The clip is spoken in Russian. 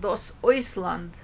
Дос Ойсланд